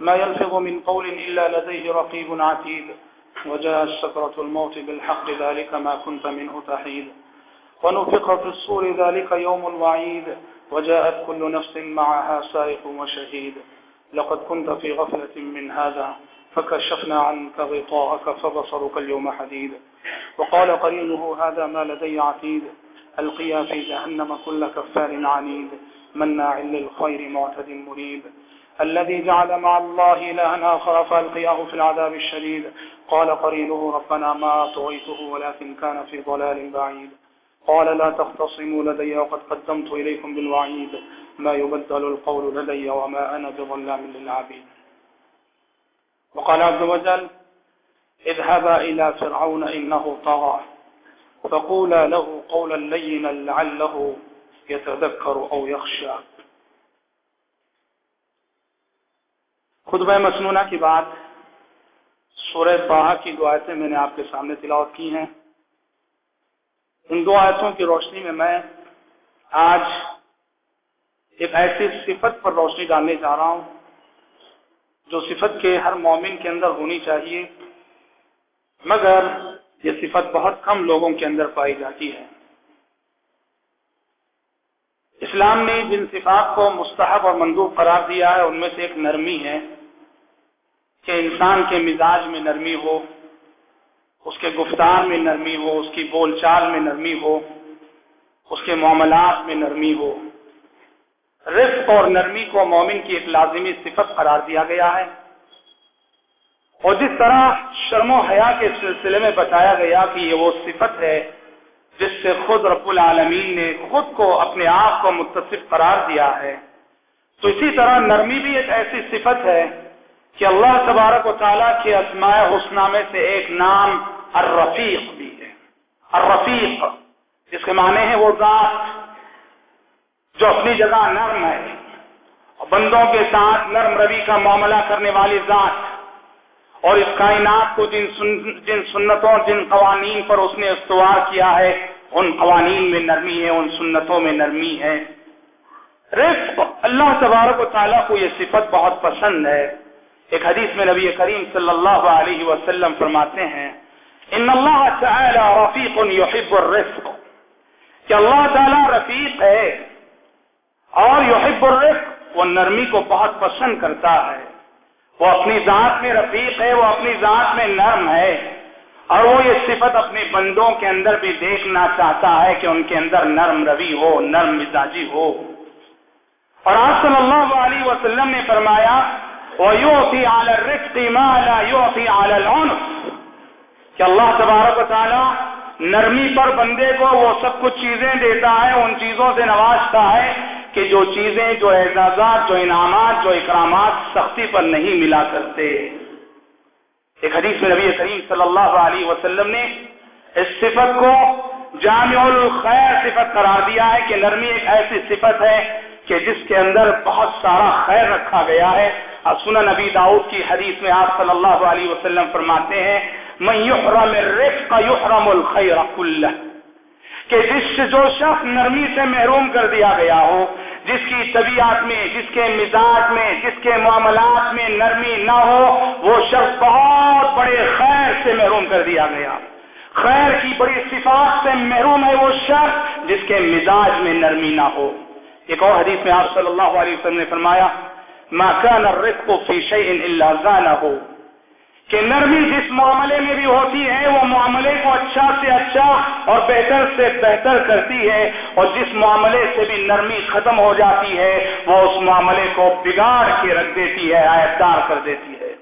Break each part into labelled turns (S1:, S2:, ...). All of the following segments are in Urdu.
S1: ما يلفظ من قول إلا لديه رقيب عتيد. وجاء السكرة الموت بالحق، ذلك ما كنت منه تحيد. ونفق في الصور، ذلك يوم الوعيد وجاءت كل نفس معها سائق وشهيد. لقد كنت في غفلة من هذا، فكشفنا عنك غطاءك، فبصرك اليوم حديد. وقال قرينه، هذا ما لدي عتيد. القيا في جهنم كل كفار عنيد. مناع للخير معتد مريب. الذي جعل مع الله إلها آخر فألقياه في العذاب الشديد. قال قرينه ربنا ما طغيته ولكن كان في ضلال بعيد. قال لا تختصموا لدي وقد قدمت إليكم بالوعيد. ما يبدل القول لدي وما أنا بظلام للعبيد. وقال عز وجل اذهبا إلى فرعون إنه طغى. فقولا له قولا لينا لعله يتذكر أو يخشى. خطبہ مسنونہ کی بات سورہ طاہا کی دو آیتیں میں نے آپ کے سامنے تلاوت کی ہیں۔ ان دو آیتوں کی روشنی میں میں آج ایک ایسی صفت پر روشنی ڈالنے جا رہا ہوں جو صفت کے ہر مومن کے اندر ہونی چاہیے، مگر یہ صفت بہت کم لوگوں کے اندر پائی جاتی ہے۔ اسلام نے جن صفات کو مستحب اور مندوب قرار دیا ہے، ان میں سے ایک نرمی ہے۔ کہ انسان کے مزاج میں نرمی ہو، اس کے گفتار میں نرمی ہو، اس کی بول چال میں نرمی ہو، اس کے معاملات میں نرمی ہو۔ رفق اور نرمی کو مومن کی ایک لازمی صفت قرار دیا گیا ہے۔ اور جس طرح شرم و حیا کے سلسلے میں بتایا گیا کہ یہ وہ صفت ہے جس سے خود رب العالمین نے خود کو اپنے آپ کو متصف قرار دیا ہے، تو اسی طرح نرمی بھی ایک ایسی صفت ہے کہ اللہ تبارک و تعالیٰ کے اسماء حسنہ میں سے ایک نام الرفیق بھی ہے۔ الرفیق، جس کے معنی ہے وہ ذات جو اپنی جگہ نرم ہے اور بندوں کے ساتھ نرم روی کا معاملہ کرنے والی ذات اور اس کائنات کو جن سن، جن سنتوں، جن قوانین پر اس نے استوار کیا ہے، ان قوانین میں نرمی ہے، ان سنتوں میں نرمی ہے۔ رفق اللہ تبارک و تعالیٰ کو یہ صفت بہت پسند ہے۔ ایک حدیث میں نبی کریم صلی اللہ علیہ وسلم فرماتے ہیں، ان اللہ تعالی رفیق یحب الرفق. کہ اللہ تعالی رفیق ہے اور یحب الرفق، وہ نرمی کو بہت پسند کرتا ہے۔ وہ اپنی ذات میں رفیق ہے، وہ اپنی ذات میں نرم ہے۔ اور وہ یہ صفت اپنے بندوں کے اندر بھی دیکھنا چاہتا ہے کہ ان کے اندر نرم روی ہو، نرم مزاجی ہو۔ اور آپ صلی اللہ علیہ وسلم نے فرمایا وَيُعْطِي عَلَى الرِّفْقِ مَا لَا يُعْطِي عَلَى الْعُنْفِ۔ کہ اللہ تبارک و تعالی نرمی پر بندے کو وہ سب کچھ چیزیں دیتا ہے، ان چیزوں سے نوازتا ہے کہ جو چیزیں، جو اعزازات، جو انعامات، جو اکرامات سختی پر نہیں ملا کرتے۔ ایک حدیث میں نبی کریم صلی اللہ علیہ وسلم نے اس صفت کو جامع الخیر صفت قرار دیا ہے کہ نرمی ایک ایسی صفت ہے کہ جس کے اندر بہت سارا خیر رکھا گیا ہے۔ اب سنا نبی داؤد کی حدیث میں آپ صلی اللہ علیہ وسلم فرماتے ہیں میں یحرم الرفق یحرم الخیر کلہ. کہ جس جو شخص نرمی سے محروم کر دیا گیا ہو، جس کی طبیعت میں، جس کے مزاج میں، جس کے معاملات میں نرمی نہ ہو، وہ شخص بہت بڑے خیر سے محروم کر دیا گیا۔ خیر کی بڑی صفات سے محروم ہے وہ شخص جس کے مزاج میں نرمی نہ ہو۔ ایک اور حدیث میں آپ صلی اللہ علیہ وسلم نے فرمایا ما كان الرفق في شيء الا زانه. کہ نرمی جس معاملے میں بھی ہوتی ہے، وہ معاملے کو اچھا سے اچھا اور بہتر سے بہتر کرتی ہے اور جس معاملے سے بھی نرمی ختم ہو جاتی ہے، وہ اس معاملے کو بگاڑ کے رکھ دیتی ہے آیتدار کر دیتی ہے۔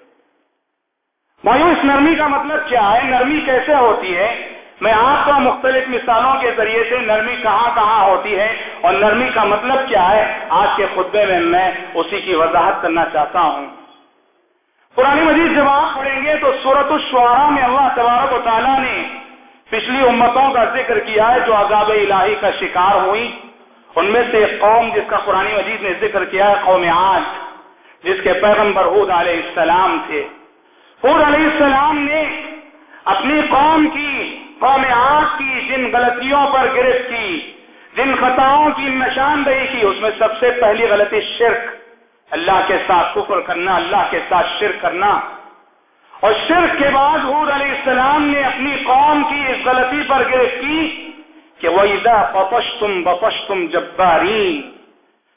S1: بھائیو اس نرمی کا مطلب کیا ہے؟ نرمی کیسے ہوتی ہے؟ میں آپ کو مختلف مثالوں کے ذریعے سے نرمی کہاں کہاں ہوتی ہے اور نرمی کا مطلب کیا ہے، آج کے خطبے میں میں اسی کی وضاحت کرنا چاہتا ہوں۔ پرانی مجید جب آپ پڑھیں گے تو صورت الشعراء میں اللہ تبارک و تعالیٰ نے پچھلی امتوں کا ذکر کیا ہے جو عذاب الہی کا شکار ہوئی ان میں سے ایک قوم جس کا قرآن مجید نے ذکر کیا ہے، قوم آج جس کے پیغمبر حود علیہ السلام تھے۔ حود علیہ السلام نے اپنی قوم کی قوم آج کی، جن غلطیوں پر گرفت کی، جن خطاؤں کی نشاندہی کی، اس میں سب سے پہلی غلطی شرک۔ اللہ کے ساتھ کفر کرنا، اللہ کے ساتھ شرک کرنا۔ اور شرک کے بعد حور علیہ السلام نے اپنی قوم کی اس غلطی پر گرفت کی کہ وہ ادا بپش تم بپش تم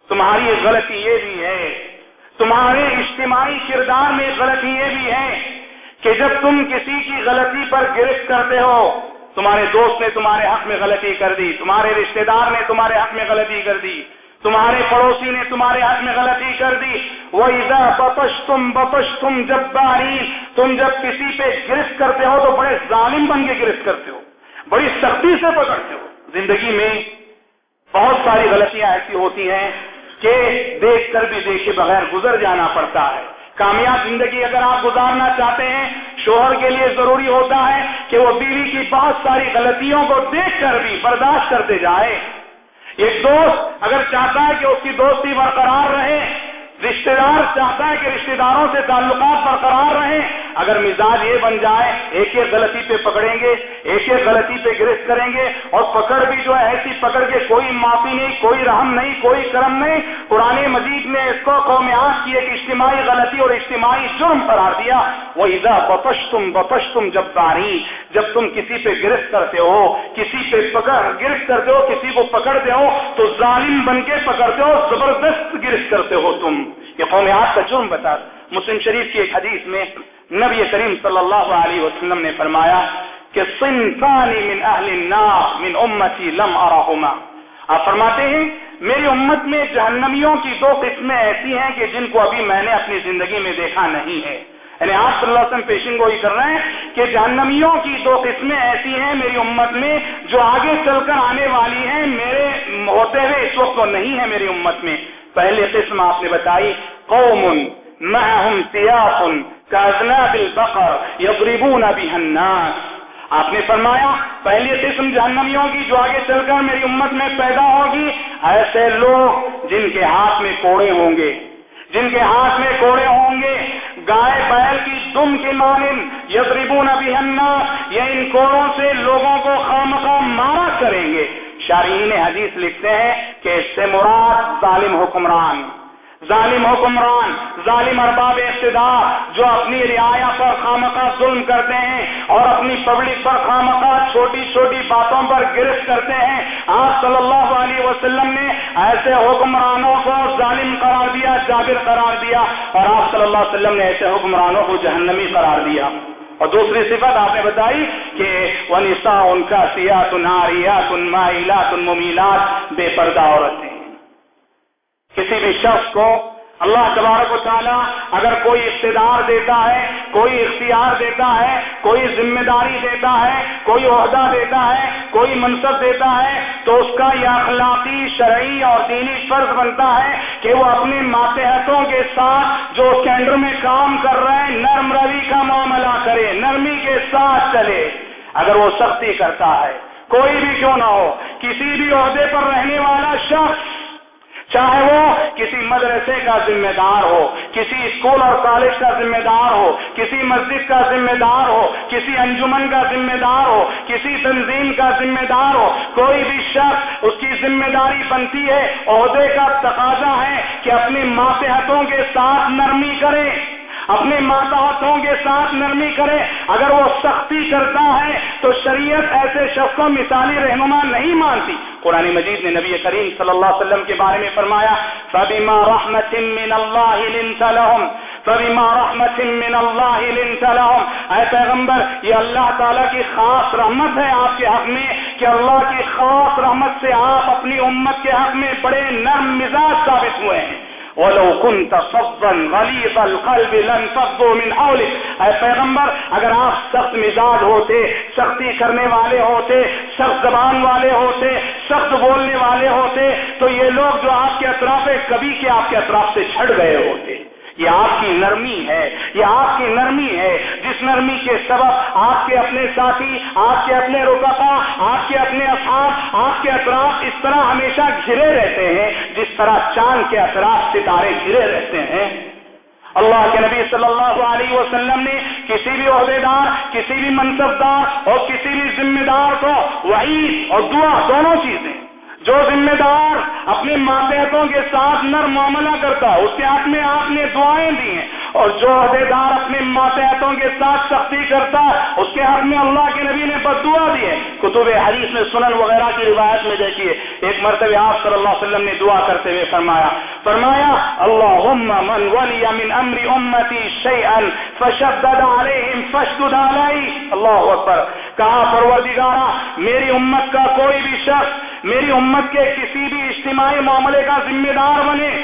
S1: تمہاری غلطی یہ بھی ہے، تمہارے اجتماعی کردار میں غلطی یہ بھی ہے کہ جب تم کسی کی غلطی پر گرفت کرتے ہو تمہارے دوست نے تمہارے حق میں غلطی کر دی، تمہارے رشتہ دار نے تمہارے حق میں غلطی کر دی، تمہارے پڑوسی نے تمہارے حق میں غلطی کر دی۔ وہ بپش تم بپش تم جب باری تم جب کسی پہ گرفت کرتے ہو تو بڑے ظالم بن کے گرفت کرتے ہو، بڑی سختی سے پکڑتے ہو۔ زندگی میں بہت ساری غلطیاں ایسی ہوتی ہیں کہ دیکھ کر بھی دیکھے بغیر گزر جانا پڑتا ہے۔ کامیاب زندگی اگر آپ گزارنا چاہتے ہیں، شوہر کے لیے ضروری ہوتا ہے کہ وہ بیوی کی بہت ساری غلطیوں کو دیکھ کر بھی برداشت کرتے جائے۔ ایک دوست اگر چاہتا ہے کہ اس کی دوستی برقرار رہے رشتے دار چاہتا ہے کہ رشتے داروں سے تعلقات برقرار رہیں اگر مزاج یہ بن جائے، ایک ایک غلطی پہ پکڑیں گے، ایک ایک غلطی پہ گرفت کریں گے، اور پکڑ بھی جو ہے ایسی پکڑ کے کوئی معافی نہیں، کوئی رحم نہیں، کوئی کرم نہیں۔ پرانے مجید نے اس کو قوم آس کی ایک اجتماعی غلطی اور اجتماعی جرم قرار دیا۔ وہ ادا بپش تم بپش تم جب تاری جب تم کسی پہ گرفت کرتے ہو، کسی پہ پکڑ، گرفت کرتے ہو، کسی کو پکڑتے ہو، تو ظالم بن کے پکڑتے ہو، زبردست گرفت کرتے ہو تم۔ یہ قومیات کا جرم بتا مسلم شریف کی ایک حدیث میں نبی کریم صلی اللہ علیہ وسلم نے فرمایا کہ من اہل النار من امتی لم ارہما آپ فرماتے ہیں، میری امت میں جہنمیوں کی دو قسمیں ایسی ہیں کہ جن کو ابھی میں نے اپنی زندگی میں دیکھا نہیں ہے۔ یعنی آپ صلی اللہ علیہ وسلم پیشن گوئی کر رہے ہیں کہ جہنمیوں کی دو قسمیں ایسی ہیں میری امت میں جو آگے چل کر آنے والی ہیں، میرے ہوتے ہوئے اس وقت تو نہیں ہے میری امت میں۔ پہلی قسم آپ نے بتائی، قوم معهم سیاف كاذناب البقر يضربون بها الناس۔ آپ نے فرمایا، پہلی قسم جہنمیوں کی جو آگے چل کر میری امت میں پیدا ہوگی، ایسے لوگ جن کے ہاتھ میں کوڑے ہوں گے۔ جن کے ہاتھ میں کوڑے ہوں گے، گائے بیل کی دم کی مانند یضربون بها الناس، یہ ان کوڑوں سے لوگوں کو خامخواہ مارا کریں گے۔ شارحین حدیث لکھتے ہیں کہ اس سے مراد ظالم حکمران ظالم حکمران، ظالم ارباب اقتدار جو اپنی رعایا پر خامخواہ ظلم کرتے ہیں اور اپنی پبلک پر خامخواہ چھوٹی چھوٹی باتوں پر گرفت کرتے ہیں۔ آپ صلی اللہ علیہ وسلم نے ایسے حکمرانوں کو ظالم قرار دیا، جابر قرار دیا اور آپ صلی اللہ علیہ وسلم نے ایسے حکمرانوں کو جہنمی قرار دیا۔ اور دوسری صفت آپ نے بتائی کہ وہ نسا ان کا سیاحت ناریات مائلات ان ممیلات بے پردہ عورتیں۔ کسی بھی شخص کو اللہ تبارک و تعالیٰ اگر کوئی اقتدار دیتا ہے، کوئی اختیار دیتا ہے، کوئی ذمہ داری دیتا ہے، کوئی عہدہ دیتا ہے، کوئی منصب دیتا ہے، تو اس کا یہ اخلاقی، شرعی اور دینی فرض بنتا ہے کہ وہ اپنے ماتحتوں کے ساتھ جو کینڈر میں کام کر رہے ہیں نرم روی کا معاملہ کرے، نرمی کے ساتھ چلے، اگر وہ سختی کرتا ہے۔ کوئی بھی کیوں نہ ہو، کسی بھی عہدے پر رہنے والا شخص چاہے وہ کسی مدرسے کا ذمہ دار ہو، کسی اسکول اور کالج کا ذمہ دار ہو، کسی مسجد کا ذمہ دار ہو، کسی انجمن کا ذمہ دار ہو، کسی تنظیم کا ذمہ دار ہو، کوئی بھی شخص اس کی ذمہ داری بنتی ہے، عہدے کا تقاضا ہے کہ اپنی ماتحتوں کے ساتھ نرمی کریں اپنے ماتحتوں کے ساتھ نرمی کرے۔ اگر وہ سختی کرتا ہے تو شریعت ایسے شخص کو مثالی رہنما نہیں مانتی۔ قرآن مجید نے نبی کریم صلی اللہ علیہ وسلم کے بارے میں فرمایا، فبما رحمت من اللہ لنت لهم، فبما رحمت من اللہ لنت لهم۔ اے پیغمبر، یہ اللہ تعالیٰ کی خاص رحمت ہے آپ کے حق میں کہ اللہ کی خاص رحمت سے آپ اپنی امت کے حق میں بڑے نرم مزاج ثابت ہوئے ہیں۔ ولو كنت فظا غليظ القلب لن فضوا من حولك۔ اے پیغمبر، اگر آپ سخت مزاج ہوتے، سختی کرنے والے ہوتے، سخت زبان والے ہوتے، سخت بولنے والے ہوتے، تو یہ لوگ جو آپ کے اطراف کبھی کے آپ کے اطراف سے چھڑ گئے ہوتے۔ یہ آپ کی نرمی ہے، یہ آپ کی نرمی ہے۔ جس نرمی کے سبب آپ کے اپنے ساتھی، آپ کے اپنے رکفا آپ کے اپنے اصحاب آپ کے اطراف اس طرح ہمیشہ گھرے رہتے ہیں، جس طرح چاند کے اطراف ستارے گھرے رہتے ہیں۔ اللہ کے نبی صلی اللہ علیہ وسلم نے کسی بھی عہدے دار کسی بھی منصب دار اور کسی بھی ذمہ دار کو وعید اور دعا دونوں چیزیں جو ذمہ دار اپنے ماتحتوں کے ساتھ نر معاملہ کرتا اس کے ہاتھ میں آپ نے دعائیں دی ہیں، اور جو عہدے دار اپنے ماتحتوں کے ساتھ سختی کرتا، اس کے ہاتھ میں اللہ کے نبی نے بد دعا دی ہے۔ کتب حدیث میں، سنن وغیرہ کی روایت میں دیکھیے، ایک مرتبہ آپ صلی اللہ علیہ وسلم نے دعا کرتے ہوئے فرمایا فرمایا اللہ من ولی من امر امتی شیئا فشدد علیہم فشدد علی اللہ اکبر، کہا، پروردگارا، میری امت کا کوئی بھی شخص میری امت کے کسی بھی اجتماعی معاملے کا ذمہ دار بنے۔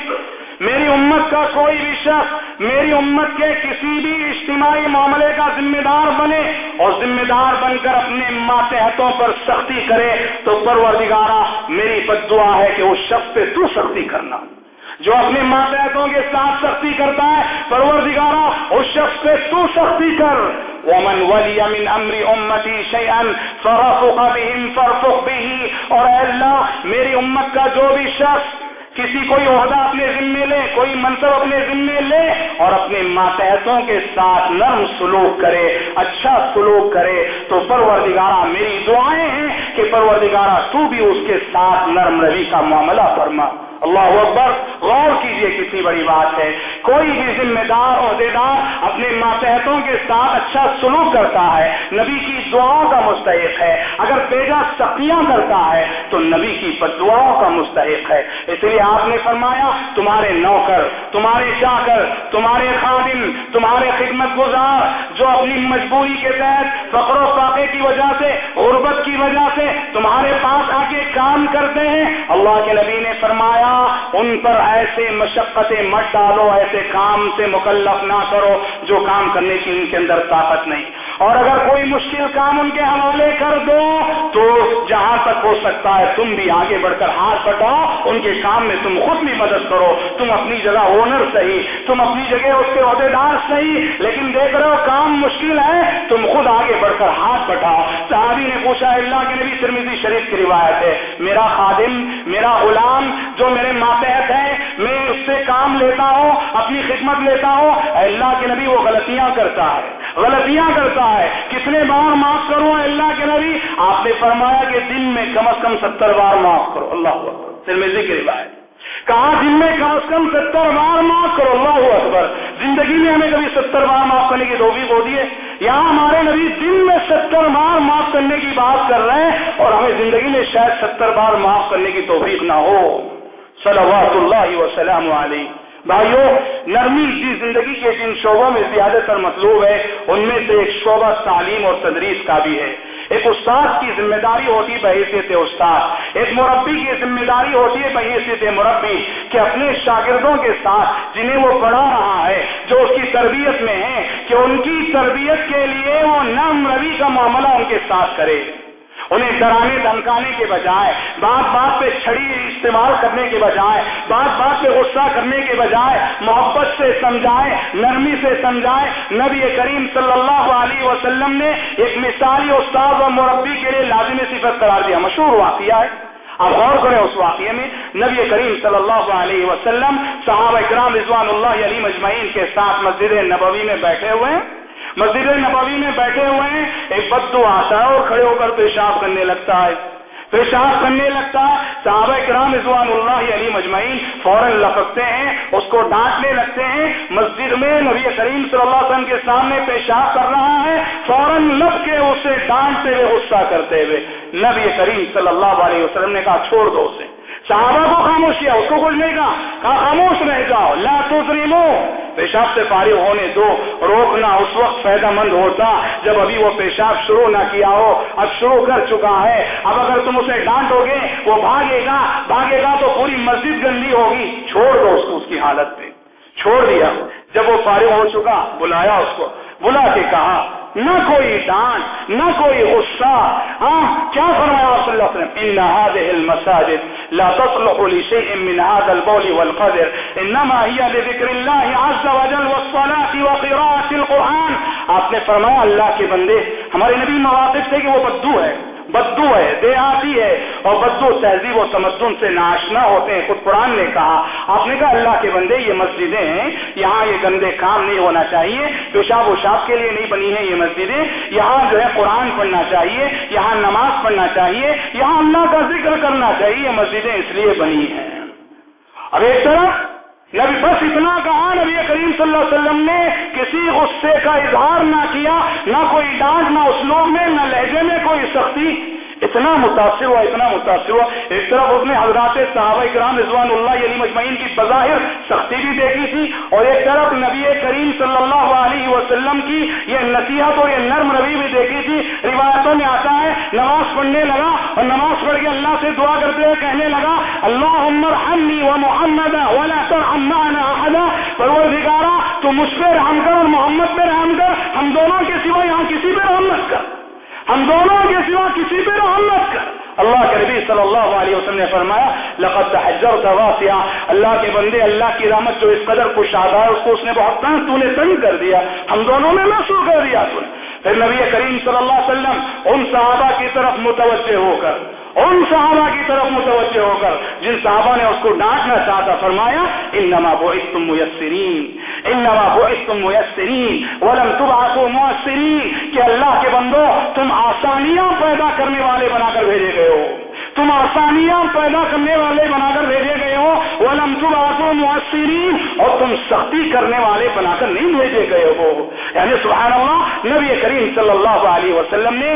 S1: میری امت کا کوئی بھی شخص میری امت کے کسی بھی اجتماعی معاملے کا ذمہ دار بنے اور ذمہ دار بن کر اپنے ماتحتوں پر سختی کرے تو پروردگارا میری بد دعا ہے کہ اس شخص پہ تو سختی کرنا۔ جو اپنے ماتحتوں کے ساتھ سختی کرتا ہے پروردگارا اس شخص پہ تو سختی کر۔ ومن ولی من امر امتی شیئا فرفق بهم فرفق به اور اے اللہ، میری امت کا جو بھی شخص کسی کوئی عہدہ اپنے ذمے لے، کوئی منصب اپنے ذمے لے اور اپنے ماتحتوں کے ساتھ نرم سلوک کرے اچھا سلوک کرے، تو پروردگارہ میری دعائیں ہیں کہ پروردگارہ تو بھی اس کے ساتھ نرم روی کا معاملہ فرما۔ اللہ اکبر غور کیجیے کتنی بڑی بات ہے۔ کوئی بھی ذمہ دار عہدے دار اپنے ماتحتوں کے ساتھ اچھا سلوک کرتا ہے، نبی کی دعاؤں کا مستحق ہے۔ اگر بیجا سختیاں کرتا ہے، تو نبی کی بدعاؤں کا مستحق ہے۔ اس لیے آپ نے فرمایا، تمہارے نوکر، تمہارے چاکر تمہارے خادم، تمہارے خدمت گزار جو اپنی مجبوری کے تحت فقر و فاقے کی وجہ سے، غربت کی وجہ سے تمہارے پاس آ کے کام کرتے ہیں، اللہ کے نبی نے فرمایا ان پر ایسے مشقتیں مت ڈالو، ایسے کام سے مکلف نہ کرو جو کام کرنے کی ان کے اندر طاقت نہیں۔ اور اگر کوئی مشکل کام ان کے حوالے کر دو تو جہاں تک ہو سکتا ہے تم بھی آگے بڑھ کر ہاتھ بٹاؤ، ان کے کام میں تم خود بھی مدد کرو۔ تم اپنی جگہ اونر صحیح، تم اپنی جگہ اس کے عہدے دار صحیح، لیکن دیکھ رہے ہو کام مشکل ہے، تم خود آگے بڑھ کر ہاتھ بٹاؤ۔ صحابی نے پوچھا، اللہ کے نبی ترمیزی شریف کی روایت ہے، میرا خادم، میرا غلام جو میرے ماتحت ہے، میں اس سے کام لیتا ہوں، اپنی خدمت لیتا ہوں اللہ کے نبی وہ غلطیاں کرتا ہے۔ غلطیاں کرتا ہے۔ کتنے بار معاف کروں اللہ کے نبی؟ آپ نے فرمایا کہ دن میں کم از کم ستر بار معاف کرو۔ اللہ ترمیزی کی روایت کہا، دن میں کم از کم ستر بار معاف کرو۔ اللہ اکبر۔ زندگی میں ہمیں کبھی ستر بار معاف کرنے کی توفیق ہوتی ہے۔ یہاں ہمارے نبی دن میں ستر بار معاف کرنے کی بات کر رہے ہیں اور ہمیں زندگی میں شاید ستر بار معاف کرنے کی توفیق نہ ہو۔ صلوات اللہ وسلم علیہ۔ بھائیو، نرمی جس زندگی کے جن شعبوں میں زیادہ تر مطلوب ہے، ان میں سے ایک شعبہ تعلیم اور تدریس کا بھی ہے۔ ایک استاد کی ذمہ داری ہوتی ہے بحیثیت استاد۔ ایک مربی کی ذمہ داری ہوتی ہے بحیثیت مربی کہ اپنے شاگردوں کے ساتھ جنہیں وہ پڑھا رہا ہے، جو اس کی تربیت میں ہیں، کہ ان کی تربیت کے لیے وہ نرم روی کا معاملہ ان کے ساتھ کرے۔ انہیں ڈرانے دھمکانے کے بجائے، بات بات پہ چھڑی استعمال کرنے کے بجائے، بات بات پہ غصہ کرنے کے بجائے، محبت سے سمجھائے، نرمی سے سمجھائے، نبی کریم صلی اللہ علیہ وسلم نے ایک مثالی استاد و مربی کے لیے لازمی صفت قرار دیا۔ مشہور واقعہ ہے۔ اب غور کریں اس واقعے میں، نبی کریم صلی اللہ علیہ وسلم صحابہ اکرام رضوان اللہ علی مجمعین کے ساتھ مسجد نبوی میں بیٹھے ہوئے ہیں۔ مسجد نبوی میں بیٹھے ہوئے ہیں، ایک بدو آتا ہے اور کھڑے ہو کر پیشاب کرنے لگتا ہے۔ پیشاب کرنے لگتا، صحابہ کرام رضوان اللہ علی مجمعین فوراً لپکتے ہیں، اس کو ڈانٹنے لگتے ہیں۔ مسجد میں نبی کریم صلی اللہ علیہ وسلم کے سامنے پیشاب کر رہا ہے، فوراً لپ کے اسے ڈانٹتے ہوئے، غصہ کرتے ہوئے۔ نبی کریم صلی اللہ علیہ وسلم نے کہا، چھوڑ دو اسے۔ صحابہ کو خاموش کیا، اس کو کچھ نہیں کہا کہا خاموش رہ جاؤ، لا تسریمو پیشاب سے فارغ ہونے دو روکنا اس وقت فائدہ مند ہوتا۔ جب ابھی وہ پیشاب شروع نہ کیا ہو، اب شروع کر چکا ہے۔ اب اگر تم اسے ڈانٹو گے، وہ بھاگے گا بھاگے گا تو پوری مسجد گندی ہوگی۔ چھوڑ دو اس کو، اس کی حالت پہ۔ چھوڑ دیا۔ جب وہ فارغ ہو چکا، بلایا اس کو۔ بلا کے کہا نہ کوئی ڈانٹ نہ کوئی غصہ۔ ہاں کیا فرمایا صلی اللہ علیہ وسلم؟ ان هذه المساجد لا تصلح لشيء من هذا البول والقدر، انما هي لذكر الله عز وجل والصلاه وقراءه القران آپ نے فرمایا اللہ کے بندے، ہمارے نبی مواقف تھے کہ وہ بدو ہے۔ بدو ہے، دیہاتی ہے۔ اور بدو، تہذیب و تمدن سے ناشنا ہوتے ہیں۔ خود قرآن نے کہا، آپ نے کہا، اللہ کے بندے، یہ مسجدیں ہیں، یہاں یہ گندے کام نہیں ہونا چاہیے۔ پیشاب وشاب کے لیے نہیں بنی ہے یہ مسجدیں۔ یہاں جو ہے قرآن پڑھنا چاہیے، یہاں نماز پڑھنا چاہیے، یہاں اللہ کا ذکر کرنا چاہیے، یہ مسجدیں اس لیے بنی ہیں۔ اب ایک طرف نبی بس اتنا کہا، نبی کریم صلی اللہ علیہ وسلم نے، کسی غصے کا اظہار نہ کیا، نہ کوئی ڈانٹ، نہ اسلوب میں، نہ لہجے میں کوئی سختی۔ اتنا متاثر ہوا، اتنا متاثر ہوا۔ ایک طرف اس نے حضرات صحابہ کرام رضوان اللہ علی مجمعین کی بظاہر سختی بھی دیکھی تھی، اور ایک طرف نبی کریم صلی اللہ علیہ وسلم کی یہ نصیحت اور یہ نرم روی بھی دیکھی تھی۔ روایتوں میں آتا ہے، نماز پڑھنے لگا اور نماز پڑھ کے اللہ سے دعا کرتے ہوئے کہنے لگا اللہ عمر ہمنی و محمد پروردگارا، تو مجھ پہ رحم کر اور محمد پہ رحم کر، ہم دونوں کے سوا یہاں کسی پہ رحم مت کر۔ ہم دونوں کے سوا کسی پہ رحم مت کر۔ اللہ کے نبی صلی اللہ علیہ وسلم نے فرمایا، لقد تحجرت واسعا۔ اللہ کے بندے، اللہ کی رحمت جو اس قدر کشادہ ہے، اس کو اس نے بہت تنگ، تو نے تنگ کر دیا۔ ہم دونوں میں محسوس کر دیا تو نے پھر نبی کریم صلی اللہ علیہ وسلم ان صحابہ کی طرف متوجہ ہو کر، ان صحابہ کی طرف متوجہ ہو کر، جن صحابہ نے اس کو ڈانٹنا چاہتا، فرمایا ان نما بو تم میسرین ان نما میسرین ولم آسو مؤثرین کہ اللہ کے بندو، تم آسانیاں پیدا کرنے والے بنا کر بھیجے گئے ہو۔ تم آسانیاں پیدا کرنے والے بنا کر بھیجے گئے ہو۔ ولم تم آسو اور تم سختی کرنے والے بنا کر نہیں بھیجے گئے ہو۔ یعنی سبحان اللہ نبی کریم صلی اللہ علیہ وسلم نے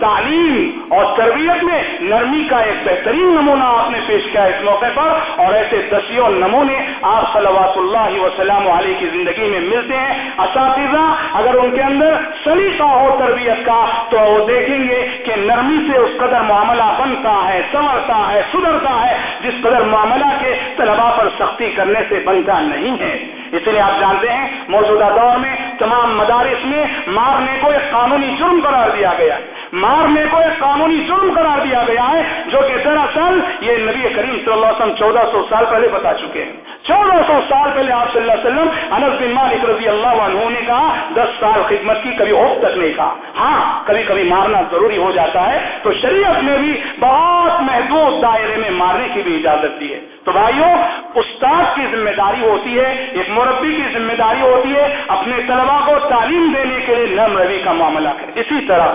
S1: تعلیم اور تربیت میں نرمی کا ایک بہترین نمونہ آپ نے پیش کیا اس موقع پر اور ایسے دسیوں نمونے آپ صلوات اللہ وسلم علیہ کی زندگی میں ملتے ہیں۔ اساتذہ، اگر ان کے اندر سلیقہ ہو تربیت کا، تو وہ دیکھیں گے کہ نرمی سے اس قدر معاملہ بنتا ہے، سنورتا ہے، سدھرتا ہے، جس قدر معاملہ کے طلبا پر سختی کرنے سے بنتا نہیں ہے۔ اس لیے آپ جانتے ہیں، موجودہ دور میں تمام مدارس میں مارنے کو ایک قانونی جرم قرار دیا گیا۔ مارنے کو ایک قانونی جرم قرار دیا گیا ہے، جو کہ دراصل یہ نبی کریم صلی اللہ علیہ وسلم چودہ سو سال پہلے بتا چکے ہیں۔ چودہ سو سال پہلے آپ صلی اللہ علیہ وسلم انس بن مالک رضی اللہ عنہ نے کہا، دس سال خدمت کی، کبھی ہوپ تک نہیں کہا۔ ہاں کبھی کبھی مارنا ضروری ہو جاتا ہے، تو شریعت نے بھی بہت محدود دائرے میں مارنے کی بھی اجازت دی ہے۔ تو بھائیوں استاد کی ذمہ داری ہوتی ہے، ایک مربی کی ذمہ داری ہوتی ہے، اپنے طلبا کو تعلیم دینے کے لیے نرم روی کا معاملہ کرے۔ اسی طرح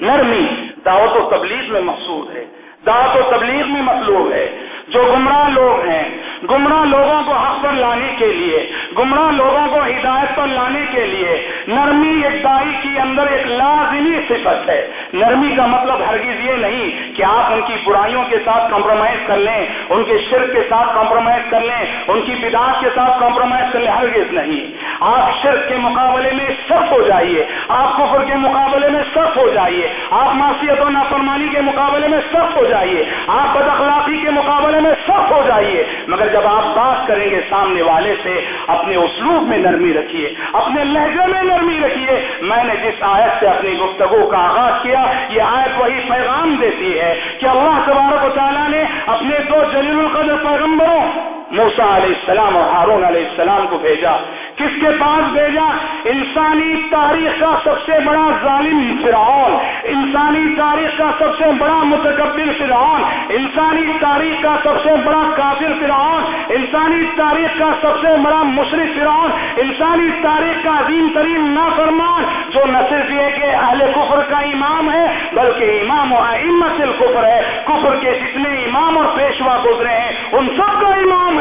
S1: نرمی دعوت و تبلیغ میں مقصود ہے۔ دعوت و تبلیغ میں مطلوب ہے۔ جو گمراہ لوگ ہیں گمراہ لوگوں کو حق پر لانے کے لیے، گمراہ لوگوں کو ہدایت پر لانے کے لیے۔ نرمی ایک دائی کے اندر ایک لازمی صفت ہے۔ نرمی کا مطلب ہرگز یہ نہیں کہ آپ ان کی برائیوں کے ساتھ کمپرومائز کر لیں، ان کے شرک کے ساتھ کمپرومائز کر لیں، ان کی بداعت کے ساتھ کمپرومائز کر لیں، ہرگز نہیں۔ آپ شرک کے مقابلے میں سخت ہو جائیے۔ آپ کفر کے مقابلے میں سخت ہو جائیے۔ آپ معصیت و نافرمانی کے مقابلے میں سخت ہو جائیے۔ آپ بد اخلاقی کے مقابلے میں سخت ہو جائیے۔ مگر جب آپ بات کریں گے سامنے والے سے، اپنے اسلوب میں نرمی رکھیے، اپنے لہجے میں نرمی رکھیے۔ میں نے جس آیت سے اپنی گفتگو کا آغاز کیا، یہ آیت وہی پیغام دیتی ہے کہ اللہ تبارک و تعالیٰ نے اپنے دو جلیل القدر پیغمبروں موسا علیہ السلام اور ہارون علیہ السلام کو بھیجا۔ کس کے پاس بھیجا؟ انسانی تاریخ کا سب سے بڑا ظالم فرعون۔ انسانی تاریخ کا سب سے بڑا متقبل فرعون۔ انسانی تاریخ کا سب سے بڑا کافر فرعون۔ انسانی تاریخ کا سب سے بڑا مشرق فرعون۔ انسانی تاریخ کا عظیم ترین نافرمان جو نہ صرف یہ کہ اہل کفر کا امام ہے، بلکہ امام و امت الکفر ہے۔ کفر کے جتنے امام اور پیشوا گزرے ہیں، ان سب کا امام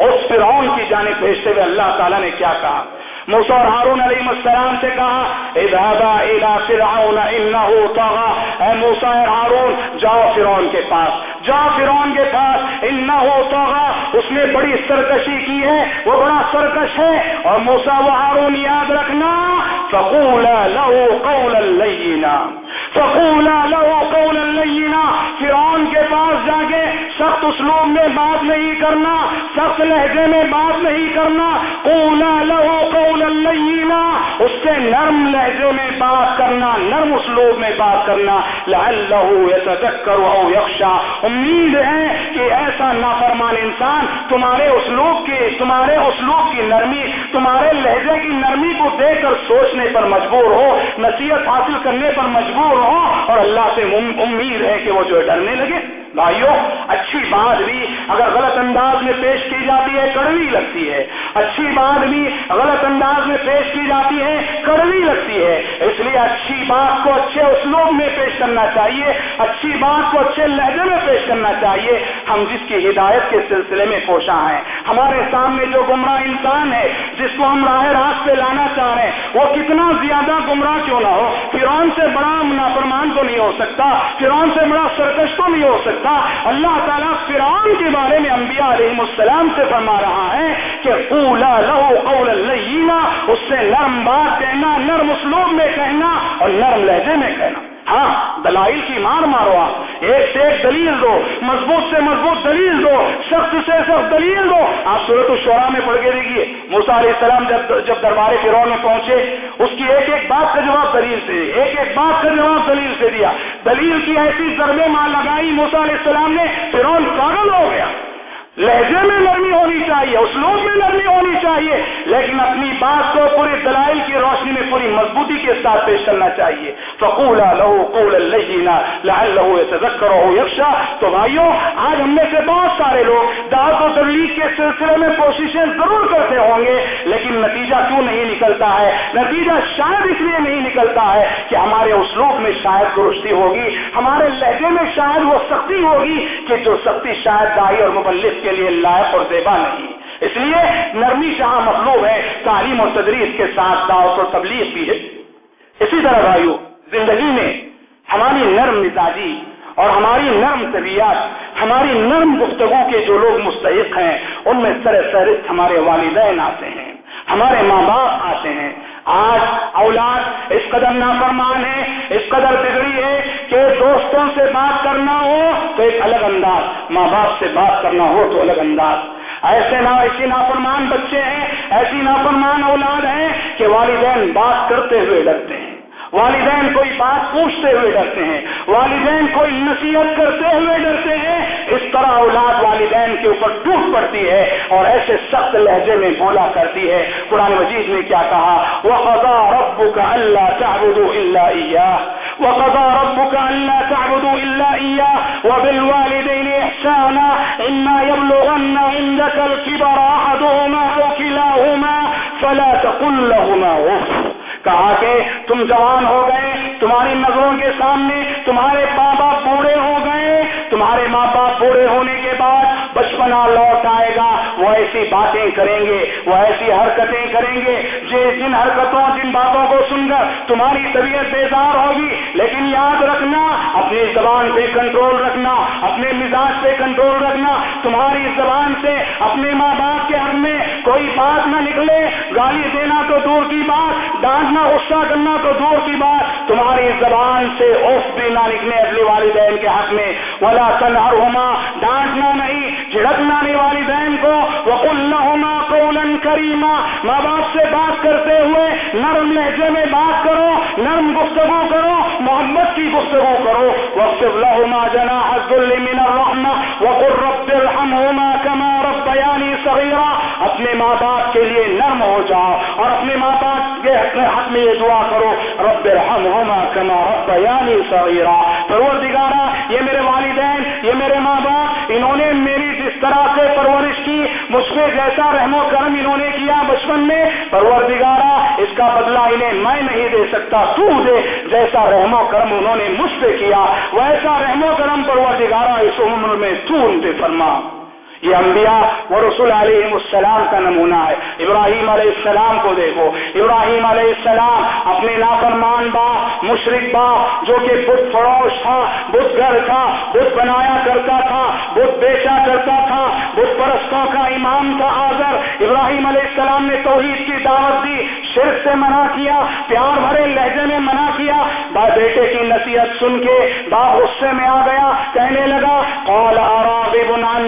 S1: اس فرعون کی جانب بھیجتے ہوئے اللہ تعالیٰ نے کیا کہا؟ موسا اور ہارون علیہ السلام سے کہا، اذهبا الى فرعون انه طغى اے موسا اور ہارون، جاؤ فرعون کے پاس۔ جاؤ فرعون کے پاس انه طغى اس نے بڑی سرکشی کی ہے، وہ بڑا سرکش ہے۔ اور موسا و ہارون یاد رکھنا، فقولا له قولا لینا۔ فقولا لو قولا لینا، فرعون کے پاس جا کے سخت اسلوب میں بات نہیں کرنا، سخت لہجے میں بات نہیں کرنا، قولا لو قولا لینا، اس سے نرم لہجے میں بات کرنا، نرم اسلوب میں بات کرنا لعلہ يتذکر او یخشا۔ امید ہے کوئی ایسا نافرمان انسان تمہارے اسلوب کی تمہارے اسلوب کی نرمی تمہارے لہجے کی نرمی کو دیکھ کر سوچنے پر مجبور ہو، نصیحت حاصل کرنے پر مجبور ہو اور اللہ سے امید ہے کہ وہ جو ڈرنے لگے۔ بھائیوں، اچھی بات بھی اگر غلط انداز میں پیش کی جاتی ہے، کڑوی لگتی ہے۔ اچھی بات بھی غلط انداز میں پیش کی جاتی ہے، کڑوی لگتی ہے۔ اس لیے اچھی بات کو اچھے اسلوب میں پیش کرنا چاہیے۔ اچھی بات کو اچھے لہجے میں پیش کرنا چاہیے۔ ہم جس کی ہدایت کے سلسلے میں کوشاں ہیں۔ ہمارے سامنے جو گمراہ انسان ہے، جس کو ہم راہ راست پہ لانا چاہ رہے ہیں، وہ کتنا زیادہ گمراہ کیوں نہ ہو؟ فرعون سے بڑا نافرمان تو نہیں ہو سکتا، فرعون سے بڑا سرکش تو نہیں ہو سکتا۔ اللہ تعالیٰ فرعون کے بارے میں انبیاء علیہ السلام سے فرما رہا ہے کہ قولا لہو قول لینا، اس سے نرم بات کہنا، نرم اسلوب میں کہنا اور نرم لہجے میں کہنا۔ ہاں دلائل کی مار مارو آپ۔ ایک سے ایک دلیل دو، مضبوط سے مضبوط دلیل دو، سخت سے سخت دلیل دو۔ آپ صورت الشعراء میں پڑھ کے دیکھیے موسا علیہ السلام جب جب دربار فرعون میں پہنچے، اس کی ایک ایک بات کا جواب دلیل سے، ایک ایک بات کا جواب دلیل سے دیا۔ دلیل کی ایسی ضربے ماں لگائی موسا علیہ السلام نے، فرعون پاگل ہو گیا۔ لہجے میں نرمی ہونی چاہیے، اسلوب میں نرمی ہونی چاہیے، لیکن اپنی بات کو پورے دلائل کی روشنی میں، پوری مضبوطی کے ساتھ پیش کرنا چاہیے۔ فقولا لہو قول لینا لعلہ يتذکر ہو یکشا تو بھائیوں آج ہم میں سے بہت سارے لوگ دعوت و تبلیغ کے سلسلے میں کوششیں ضرور کرتے ہوں گے، لیکن نتیجہ کیوں نہیں نکلتا ہے؟ نتیجہ شاید اس لیے نہیں نکلتا ہے کہ ہمارے اسلوب میں شاید درستی ہوگی، ہمارے لہجے میں شاید وہ سختی ہوگی کہ جو سختی شاید دائی اور مبلغ کے لیے لائق اور زیبا نہیں۔ اس لیے نرمی جہاں مطلوب ہے، تعلیم اور تدریس کے ساتھ دعوت اور تبلیغ بھی ہے۔ اسی طرح بھائیو، زندگی میں ہماری نرم مزاجی اور ہماری نرم طبیعت، ہماری نرم گفتگو کے جو لوگ مستحق ہیں، ان میں سر فہرست ہمارے والدین آتے ہیں، ہمارے ماں باپ آتے ہیں آج اولاد اس قدر نافرمان ہے، اس قدر بگڑی ہے کہ دوستوں سے بات کرنا ہو تو ایک الگ انداز، ماں باپ سے بات کرنا ہو تو الگ انداز۔ ایسے نا، ایسی نافرمان بچے ہیں، ایسی نافرمان اولاد ہیں کہ والدین بات کرتے ہوئے ڈرتے ہیں۔ والدین کوئی بات پوچھتے ہوئے ڈرتے ہیں، والدین کوئی نصیحت کرتے ہوئے ڈرتے ہیں۔ اس طرح اولاد والدین کے اوپر ٹوٹ پڑتی ہے اور ایسے سخت لہجے میں بولا کرتی ہے۔ قرآن مجید نے کیا کہا؟ وہ خدا رب کا اللہ چاہدو اللہ وقضى ربك ألا تعبدوا إلا إياه۔ وبالوالدين إحسانا۔ إما يبلغن عندك الكبر أحدهما أو كلاهما فلا تقل لهما غفر کہا کہ تم جوان ہو گئے، تمہاری نظروں کے سامنے تمہارے ماں باپ بوڑھے ہو گئے۔ تمہارے ماں باپ بوڑھے ہونے کے بعد بچپنا لوٹ آئے گا۔ وہ ایسی باتیں کریں گے، وہ ایسی حرکتیں کریں گے۔ جن حرکتوں، جن باتوں کو سن کر تمہاری طبیعت بیزار ہوگی، لیکن یاد رکھنا، اپنی زبان پہ کنٹرول رکھنا، اپنے مزاج پہ کنٹرول رکھنا، تمہاری زبان سے اپنے ماں باپ کے حق میں کوئی بات نہ نکلے، گالی دینا تو دور کی بات، ڈانٹنا، غصہ کرنا تو دور کی بات۔ تمہاری زبان سے اوف بھی نہ نکلے اگلے والدین کے حق میں۔ ولا تنہر ہوما
S2: قولا کریما ماں باپ سے بات کرتے ہوئے نرم لہجے میں بات کرو، نرم گفتگو کرو، محبت کی گفتگو کرو۔ وقت لهما جناح الذل من الرحمه وقل رب ارحمهما كما ربياني صغيرا۔ اپنے ماں باپ کے لیے نرم ہو جاؤ اور اپنے ماں باپ کے حق میں یہ دعا کرو، رب ارحمهما كما ربياني صغيرا۔ پروردگارا، یہ میرے والدین، یہ میرے ماں باپ انہوں نے میری جس طرح سے پرورش کی، مجھ پہ جیسا رحم و کرم انہوں نے کیا بچپن میں پروردگارا اس کا بدلہ انہیں میں نہیں دے سکتا، تو دے جیسا رحم و کرم انہوں نے مجھ پہ کیا، ویسا رحم و کرم پروردگارا اس عمر میں تو ان پہ فرما۔ یہ انبیاء و رسول علیہ السلام کا نمونہ ہے۔ ابراہیم علیہ السلام کو دیکھو۔ ابراہیم علیہ السلام اپنے نافرمان با مشرق با، جو کہ بت فروش تھا، بت گھر تھا، بت بنایا کرتا تھا، بت بیچا کرتا تھا، بت پرستوں کا امام تھا آزر ابراہیم علیہ السلام نے توحید کی دعوت دی، شرک سے منع کیا، پیار بھرے لہجے میں منع کیا۔ با بیٹے کی نصیحت سن کے، با غصے میں آ گیا، کہنے لگا، قال اراغب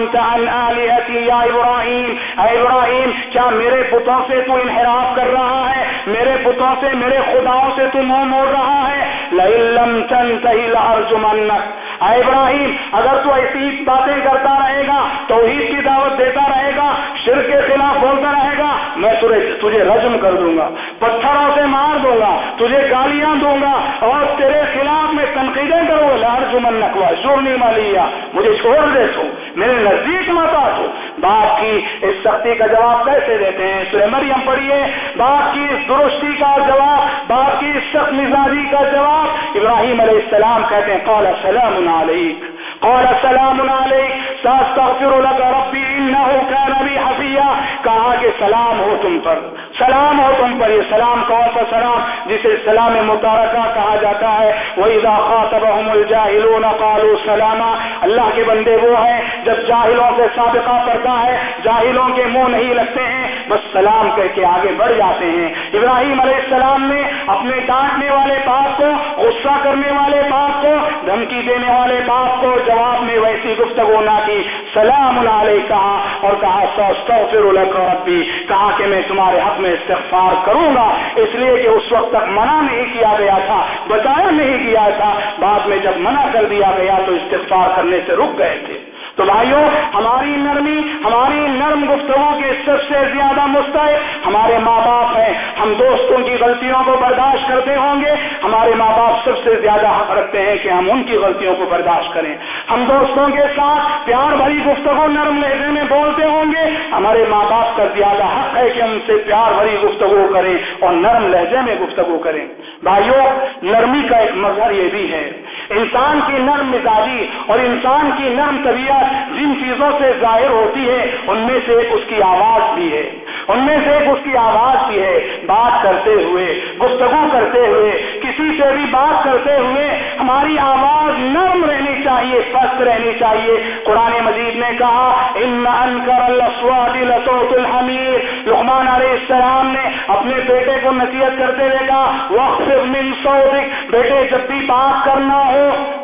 S2: انت عن آلیتی یا ابراہیم اے ابراہیم کیا میرے پتوں سے تو انحراف کر رہا ہے؟ میرے پتوں سے، میرے خداؤں سے تو منہ موڑ رہا ہے؟ لَإِلَّمْ تَنْتَهِ لَأَرْجُمَنَّكَ اے ابراہیم، اگر تو ایسی باتیں کرتا رہے گا، توحید کی دعوت دیتا رہے گا شر کے خلاف بولتا رہے گا، میں تجھے تجھے رجم کر دوں گا، پتھروں سے مار دوں گا، تجھے گالیاں دوں گا، اور تیرے خلاف میں تنقیدیں کروں گا لارجمن نقوا شورنی مالیا مجھے چھوڑ دے تو، میرے نزدیک مت آ تو باپ کی اس سختی کا جواب کیسے دیتے ہیں؟ سورہ مریم پڑھیے۔ باپ کی اس درستی کا جواب، باپ کی اس سخت مزاجی کا جواب ابراہیم علیہ السلام کہتے ہیں، قال سلام علیک۔ قال سلام علیک، ساستغفر لك ربی انه كان بي حفیا کہا کہ سلام ہو تم پر، سلام ہو تم پر، یہ سلام کون سا سلام؟ جسے سلام متارکہ کہا جاتا ہے۔ وَإِذَا خَاطَبَهُمُ الْجَاهِلُونَ قَالُوا سَلَامًا۔ اللہ کے بندے وہ ہیں، جب جاہلوں سے سابقہ پڑتا ہے، جاہلوں کے منہ نہیں لگتے ہیں بس سلام کہہ کے آگے بڑھ جاتے ہیں۔ ابراہیم علیہ السلام نے اپنے ڈانٹنے والے باپ کو، غصہ کرنے والے باپ کو، دھمکی دینے والے باپ کو جواب میں ویسی گفتگو نہ کی۔ سلام علیہ کہا اور کہا سوستغفر لک ربی۔ کہا کہ میں تمہارے حق میں استغفار کروں گا۔ اس لیے کہ اس وقت تک منع نہیں کیا گیا تھا، بتایا نہیں کیا تھا۔ بعد میں جب منع کر دیا گیا تو استغفار کرنے سے رک گئے تھے۔ تو بھائیوں ہماری نرمی، ہماری نرم گفتگو کے سب سے زیادہ مستحق ہمارے ماں باپ ہیں۔ ہم دوستوں کی غلطیوں کو برداشت کرتے ہوں گے۔ ہمارے ماں باپ سب سے زیادہ حق رکھتے ہیں کہ ہم ان کی غلطیوں کو برداشت کریں۔ ہم دوستوں کے ساتھ پیار بھری گفتگو نرم لہجے میں بولتے ہوں گے۔ ہمارے ماں باپ کا زیادہ حق ہے کہ ہم سے پیار بھری گفتگو کریں اور نرم لہجے میں گفتگو کریں۔ بھائیوں نرمی کا ایک مظہر یہ بھی ہے انسان کی نرم مزاجی اور انسان کی نرم طبیعت جن چیزوں سے ظاہر ہوتی ہے، ان میں سے ایک اس کی آواز بھی ہے۔ ان میں سے ایک اس کی آواز بھی ہے۔ بات کرتے ہوئے، گفتگو کرتے ہوئے، کسی سے بھی بات کرتے ہوئے ہماری آواز نرم رہنی چاہیے پست رہنی چاہیے۔ قرآن مجید نے کہا، ان انکر لصوت الحمیر لقمان علیہ السلام نے اپنے بیٹے کو نصیحت کرتے ہوئے کہا وقف من صوتک بیٹے، جب بھی بات کرنا ہو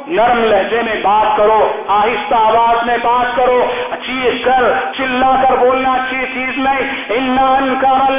S2: نرم لہجے میں بات کرو، آہستہ آواز میں بات کرو چیز کر، چلا کر بولنا اچھی چیز نہیں۔ ان کر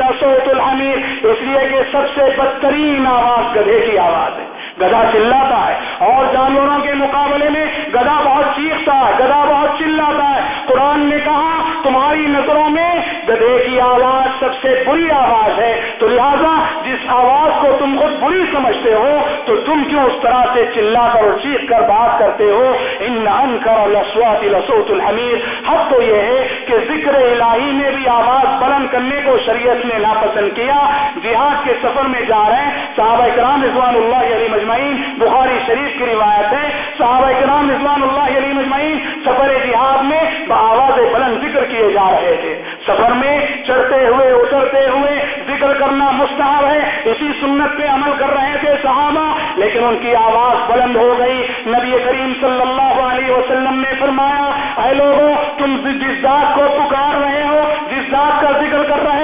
S2: رسوت الحمیر اس لیے کہ سب سے بدترین آواز گدھے کی آواز ہے۔ گدا چلاتا ہے اور جانوروں کے مقابلے میں گدا بہت چیختا ہے، گدا بہت چلاتا ہے۔ قرآن نے کہا، تمہاری نظروں میں گدے کی آواز سب سے بری آواز ہے۔ تو لہذا جس آواز کو تم خود بری سمجھتے ہو، تو تم کیوں اس طرح سے چلا کر اور چیخ کر بات کرتے ہو؟ ان ان کر لسوات لسوت الحمیر۔ حق تو یہ ہے کہ ذکر الہی نے بھی آواز بلند کرنے کو شریعت نے ناپسند کیا۔ جہاد کے سفر میں جا رہے ہیں صحابہ کرام رضوان اللہ علی مجمعین بخاری شریف کی روایت ہے، صحابہ کرام رضوان اللہ علی مجمعین سفر جہاد میں بآواز بلند ذکر کیے جا رہے تھے۔ سفر میں چڑھتے ہوئے، اترتے ہوئے ذکر کرنا مستحب ہے۔ اسی سنت پہ عمل کر رہے تھے صحابہ، لیکن ان کی آواز بلند ہو گئی۔ نبی کریم صلی اللہ علیہ وسلم نے فرمایا، اے لوگوں، تم جس ذات کو پکار رہے ہو، جس ذات کا ذکر کر رہے ہو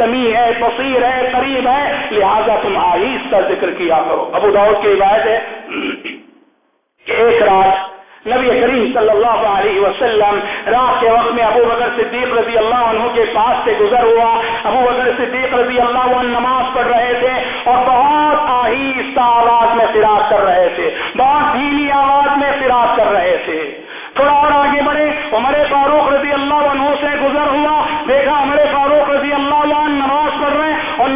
S2: سمیع ہے، بصیر ہے، قریب ہے، لہذا تم آہستہ ذکر کیا کرو۔ ابو داؤد کی روایت ہے کہ ایک رات نبی کریم صلی اللہ علیہ وسلم رات کے وقت میں ابو بکر صدیق رضی اللہ عنہ کے پاس سے گزر ہوا۔ ابو بکر صدیق رضی اللہ عنہ نماز پڑھ رہے تھے اور بہت آہستہ آواز میں فراغ کر رہے تھے۔ بہت دھیمی آواز میں فراغ کر رہے تھے۔ تھوڑا اور آگے بڑھے۔ عمر فاروق رضی اللہ عنہ سے گزر ہوا۔ دیکھا عمر فاروق رضی اللہ عنہ نماز پڑھ رہے ہیں اور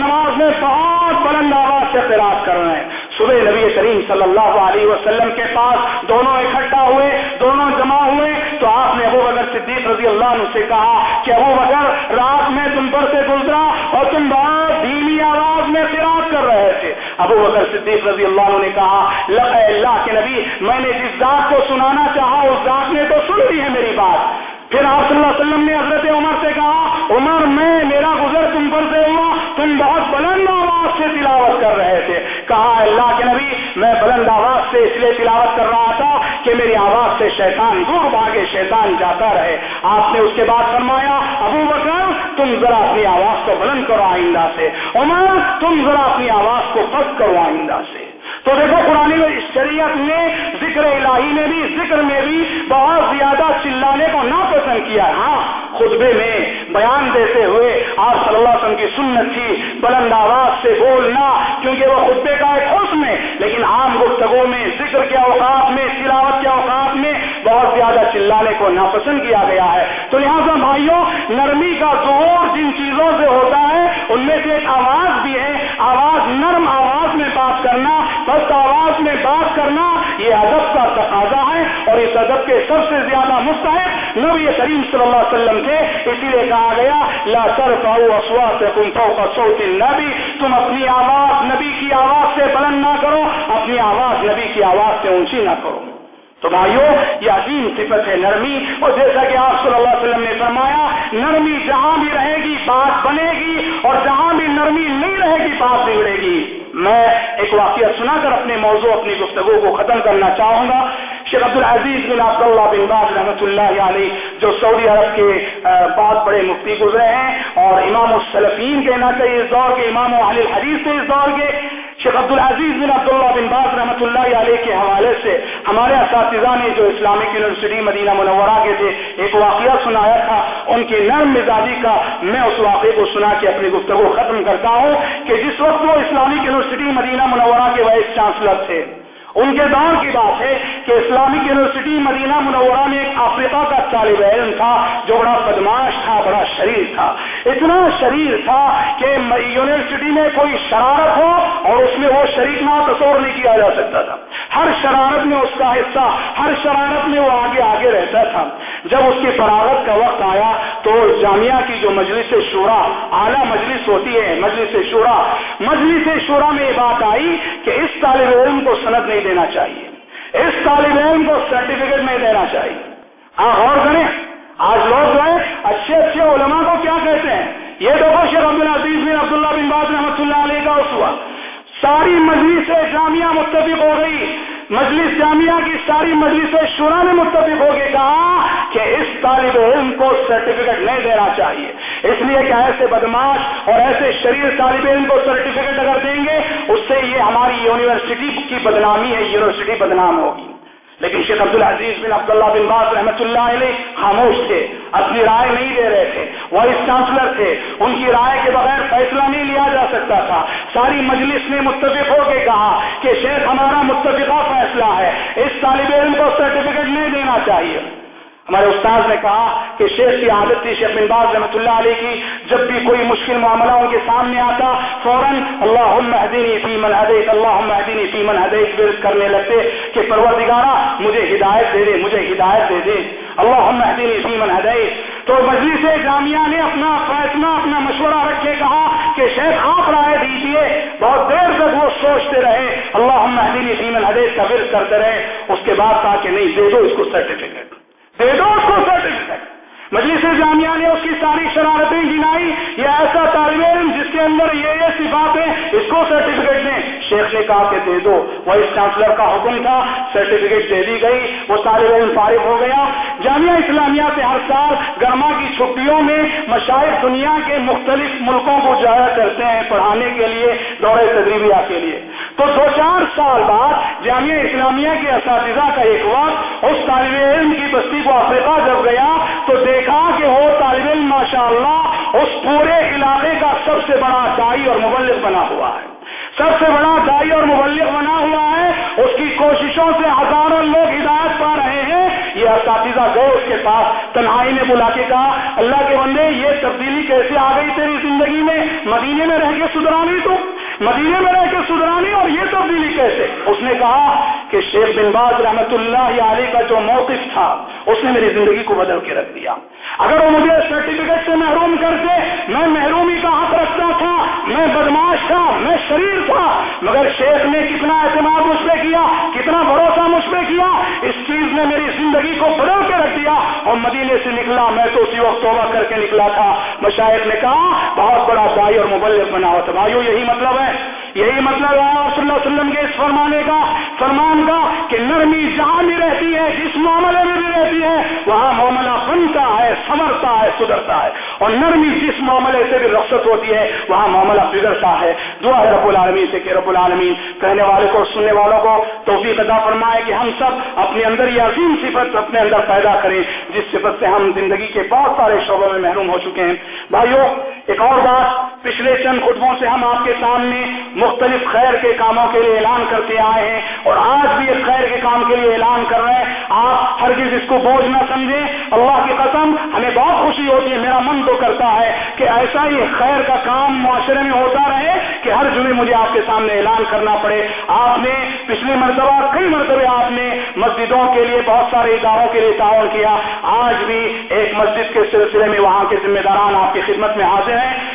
S2: نماز میں بہت بلند آواز سے فراغ کر رہے ہیں۔ صبح نبی کریم صلی اللہ علیہ وسلم کے پاس دونوں اکٹھا ہوئے، دونوں جمع ہوئے۔ تو آپ نے ابو بکر صدیق رضی اللہ عنہ سے کہا کہ ابو بکر، رات میں تم پر سے گزرا اور تم بہت دھیمی آواز میں فراغ کر رہے تھے۔ ابو بکر صدیق رضی اللہ عنہ نے کہا اللہ کے نبی، میں نے جس ذات کو سنانا چاہا، اس ذات نے تو سن لی ہے میری بات۔ پھر آپ صلی اللہ علیہ وسلم نے تم بہت بلند آواز سے تلاوت کر رہے تھے۔ کہا، اللہ کے نبی، میں بلند آواز سے اس لیے تلاوت کر رہا تھا کہ میری آواز سے شیطان دور بھاگے، شیطان جاتا رہے۔ آپ نے اس کے بعد فرمایا، ابو بکر، تم ذرا اپنی آواز کو بلند کرو آئندہ سے۔ عمر، تم ذرا اپنی آواز کو پست کرو آئندہ سے۔ تو دیکھو، قرآن شریعت نے ذکر الہی نے بھی، ذکر میں بھی بہت زیادہ چلانے کو ناپسند کیا۔ ہاں خطبے میں بیان دیتے ہوئے آپ صلی اللہ علیہ وسلم کی سنت تھی، بلند آواز سے بولنا، کیونکہ وہ خطبے کا ایک حسن ہے، لیکن عام گفتگو میں، ذکر کے اوقات میں، تلاوت کے اوقات میں بہت زیادہ چلانے کو ناپسند کیا گیا ہے۔ تو لہٰذا بھائیوں، نرمی کا ظہور جن چیزوں سے ہوتا ہے، ان میں سے ایک آواز بھی ہے۔ آواز نرم آواز میں بات کرنا بس آواز میں بات کرنا، یہ ادب کا تقاضا ہے اور اس ادب کے سب سے زیادہ مستحق نبی کریم صلی اللہ علیہ وسلم تھے، اسی لیے کہا گیا، لا سر پاؤ افواہ تم کا تم اپنی آواز نبی کی آواز سے بلند نہ کرو، اپنی آواز نبی کی آواز سے اونچی نہ کرو۔ تو بھائیوں یہ عظیم صفت ہے نرمی، اور جیسا کہ آپ صلی اللہ علیہ وسلم نے فرمایا، نرمی جہاں بھی رہے گی بات بنے گی، اور جہاں بھی نرمی نہیں رہے گی بات بگڑے گی۔ میں ایک واقعہ سنا کر اپنے موضوع، اپنی گفتگو کو ختم کرنا چاہوں گا۔ شیخ عبد العزیز بن عبد اللہ بن باز رحمۃ اللہ علیہ، جو سعودی عرب کے بہت بڑے مفتی گزرے ہیں، اور امام السلفین کہنا چاہیے اس دور کے امام و حدیث سے اس دور کے شیخ عبد العزیز بن عبداللہ بن باز رحمۃ اللہ علیہ کے حوالے سے ہمارے اساتذہ نے جو اسلامک یونیورسٹی مدینہ منورہ کے تھے، ایک واقعہ سنایا تھا۔ ان کی نرم مزاجی کا میں اس واقعے کو سنا کے اپنی گفتگو ختم کرتا ہوں کہ جس وقت وہ اسلامک یونیورسٹی مدینہ منورہ کے وائس چانسلر تھے۔ ان کے دور کی بات ہے کہ اسلامک یونیورسٹی مدینہ منورہ میں ایک افریقہ کا طالب علم تھا، جو بڑا بدماش تھا، بڑا شریر تھا۔ اتنا شریر تھا کہ یونیورسٹی میں کوئی شرارت ہو اور اس میں وہ شریک نہ تصور نہیں کیا جا سکتا تھا۔ ہر شرارت میں اس کا حصہ، ہر شرارت میں وہ آگے آگے رہتا تھا۔ جب اس کی فراغت کا وقت آیا تو جامعہ کی جو مجلس شورا، اعلیٰ مجلس ہوتی ہے، مجلس شورا۔ مجلس شورا میں یہ بات آئی کہ اس طالب علم کو سند نہیں دینا چاہیے، اس طالب علم کو سرٹیفکیٹ نہیں دینا چاہیے۔ ہاں غور کریں، آج لوگ جو ہے اچھے اچھے علماء کو کیا کہتے ہیں؟ یہ دیکھو شیخ عبد العزیز بن عبداللہ بن باز رحمۃ اللہ علیہ کا اس ہوا۔ ساری مجلس جامعہ متفق ہو گئی۔ مجلس جامعہ کی ساری مجلس شورا نے متفق ہو کے کہا کہ اس طالب علم کو سرٹیفکیٹ نہیں دینا چاہیے۔ اس لیے کہ ایسے بدماش اور ایسے شریر طالب علم کو سرٹیفکیٹ اگر دیں گے، اس سے یہ ہماری یونیورسٹی کی بدنامی ہے، یونیورسٹی بدنام ہوگی۔ لیکن شیخ عبد العزیز بن عبداللہ بن باز رحمۃ اللہ علیہ خاموش تھے، اپنی رائے نہیں دے رہے تھے۔ وائس چانسلر تھے، ان کی رائے کے بغیر فیصلہ نہیں لیا جا سکتا تھا۔ ساری مجلس نے متفق ہو کے کہا کہ شیخ ہمارا متفقہ فیصلہ ہے، اس طالب علم کو سرٹیفکیٹ نہیں دینا چاہیے۔ ہمارے استاد نے کہا کہ شیخ کی عادت تھی شیخ بن باز رحمۃ اللہ علیہ کی جب بھی کوئی مشکل معاملہ ان کے سامنے آتا، فوراً اللہ حدینی فیمن حدیث اللہ حدینی فیمن حدیث ورد کرنے لگتے کہ پروردگارہ، مجھے ہدایت دے دے، مجھے ہدایت دے دے۔ اللہ حدینی فیمن حدیث تو مجلس جامعہ نے اپنا فیصلہ، اپنا مشورہ رکھے، کہا کہ شیخ آپ رائے دیجیے بہت دیر تک وہ سوچتے رہے اللہ حدینی فیمن حدیث کا ورد کرتے رہے، اس کے بعد کہا کہ نہیں، دے دو اس کو سرٹیفکیٹ۔ دے دو اس کو سرٹیفکیٹ مجلس جامعہ نے اس کی ساری شرارتیں گنائی، یہ ایسا طالب علم جس کے اندر یہ یہ صفاتیں اس کو سرٹیفکیٹ دیں۔ شیخ نے کہا کہ دے دو۔ وائس چانسلر کا حکم تھا سرٹیفکیٹ دے دی گئی۔ وہ طالب علم فارغ ہو گیا۔ جامعہ اسلامیہ سے ہر سال گرما کی چھٹیوں میں مشاہد دنیا کے مختلف ملکوں کو جایا کرتے ہیں پڑھانے کے لیے دورے تجربیہ کے لیے۔ تو دو چار سال بعد جامعہ اسلامیہ کے اساتذہ کا ایک وقت اس طالب علم کی بستی کو افریقہ جب گیا تو دیکھ دیکھا کہ وہ طالب علم ماشاء اللہ اس پورے علاقے کا سب سے بڑا دائی اور مبلغ بنا ہوا ہے۔ سب سے بڑا دائی اور مبلغ بنا ہوا ہے، اس کی کوششوں سے ہزاروں لوگ ہدایت پا رہے ہیں۔ یہ اساتذہ گئے اس کے پاس، تنہائی میں بلا کے کہا، اللہ کے بندے، یہ تبدیلی کیسے آ گئی تیری زندگی میں؟ مدینے میں رہ کے سدھرانی تو۔ مدینے میں رہ کے سدھرانی اور یہ تبدیلی کیسے؟ اس نے کہا کہ شیخ بن باز رحمت اللہ علی کا جو موقف تھا، اس نے میری زندگی کو بدل کے رکھ دیا۔ اگر وہ مجھے سرٹیفکیٹ سے محروم کرتے، میں محرومی کا حق رکھتا تھا میں بدماش تھا، میں شریر تھا، مگر شیخ نے کتنا اعتماد مجھ پہ کیا، کتنا بھروسہ مجھ پہ کیا، اس چیز نے میری زندگی کو بدل کے رکھ دیا اور مدینے سے نکلا، میں تو اسی وقت توبہ کر کے نکلا تھا۔ مشاہد نے کہا، بہت بڑا دائی اور مبلغ بنا ہوا تھا بھائیو یہی مطلب ہے۔ یہی مطلب ہے، آپ صلی اللہ علیہ وسلم کے اس فرمانے کا، فرمان کا کہ نرمی جہاں بھی رہتی ہے، جس معاملے میں بھی رہتی ہے، وہاں معاملہ بنتا ہے سمرتا ہے، سدھرتا ہے۔ اور نرمی جس معاملے سے بھی رخصت ہوتی ہے، وہاں معاملہ بگڑتا ہے۔ دعا ہے رب العالمین سے کہ رب العالمین کہنے والے کو، سننے والوں کو توفیق عطا فرمائے کہ ہم سب اپنے اندر یہ عظیم صفت اپنے اندر پیدا کریں، جس صفت سے ہم زندگی کے بہت سارے شعبوں میں محروم ہو چکے ہیں۔ بھائیوں ایک اور بات، پچھلے چند خطبوں سے ہم آپ کے سامنے مختلف خیر کے کاموں کے لیے اعلان کرتے آئے ہیں۔ اور آج بھی اس خیر کے کام کے لیے اعلان کر رہے ہیں۔ آپ ہر چیز اس کو بوجھ نہ سمجھیں۔ اللہ کی قسم ہمیں بہت خوشی ہوتی ہے، میرا من تو کرتا ہے کہ ایسا ہی خیر کا کام معاشرے میں ہوتا رہے کہ ہر جمعے مجھے آپ کے سامنے اعلان کرنا پڑے۔ آپ نے، پچھلے مرتبہ، کئی مرتبہ آپ نے مسجدوں کے لیے بہت سارے اداروں کے لیے تعاون کیا۔ آج بھی ایک مسجد کے سلسلے میں وہاں کے ذمہ داران آپ کی خدمت میں حاضر ہیں۔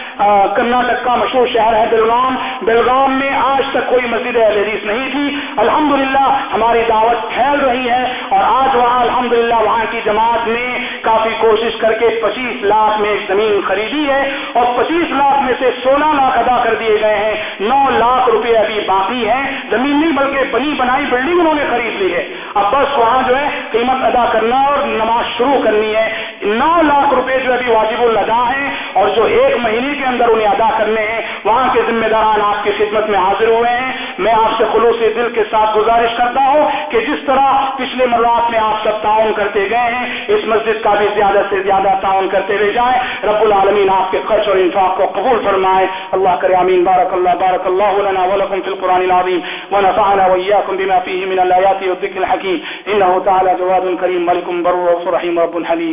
S2: کرناٹک کا مشہور شہر ہے بیلگام بیلگام میں آج تک کوئی مسجد حدیث نہیں تھی۔ الحمدللہ ہماری دعوت پھیل رہی ہے اور آج وہاں الحمدللہ وہاں کی جماعت نے کافی کوشش کر کے پچیس لاکھ میں زمین خریدی ہے اور پچیس لاکھ میں سے سولہ لاکھ ادا کر دیے گئے ہیں۔ نو لاکھ روپے ابھی باقی ہے زمین نہیں بلکہ بنی بنائی بلڈنگ انہوں نے خرید لی ہے۔ اب بس وہاں جو ہے قیمت ادا کرنا اور نماز شروع کرنی ہے۔ نو لاکھ روپے جو ابھی واجب الادا ہیں اور جو ایک مہینے کے اندر انہیں ادا کرنے ہیں، وہاں کے ذمہ داران آپ کی خدمت میں حاضر ہوئے ہیں۔ میں آپ سے خلوص دل کے ساتھ گزارش کرتا ہوں کہ جس طرح پچھلے مرات میں آپ سب تعاون کرتے گئے ہیں، اس مسجد کا بھی زیادہ سے زیادہ تعاون کرتے رہ جائیں۔ رب العالمین آپ کے خرچ اور انفاق کو قبول فرمائے۔ اللہ کرے امین بارک اللہ بارک اللہ لنا ولکم فی القرآن العظیم۔ ونفعنا وإياكم بما فيه من الآيات والذكر الحكيم إنه تعالى جواد كريم ملك بر رحيم رب حليم